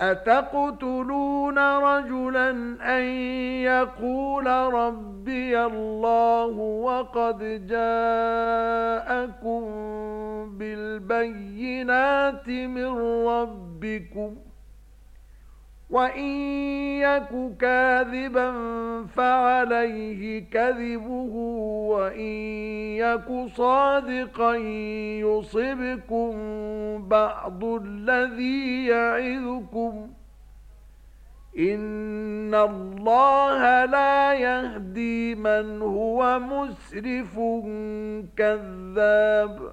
أتقتلون رجلا أن يقول ربي الله وقد جاءكم بالبينات من ربكم وإن يك كاذبا فعلا فَعَلَيْهِ كَذِبُهُ وَإِن يَكُ صَادِقًا يُصِبْكُم بَعْضُ الَّذِي يَعِدُكُمْ إِنَّ اللَّهَ لَا يَهْدِي مَنْ هُوَ مُسْرِفٌ كَذَّابٌ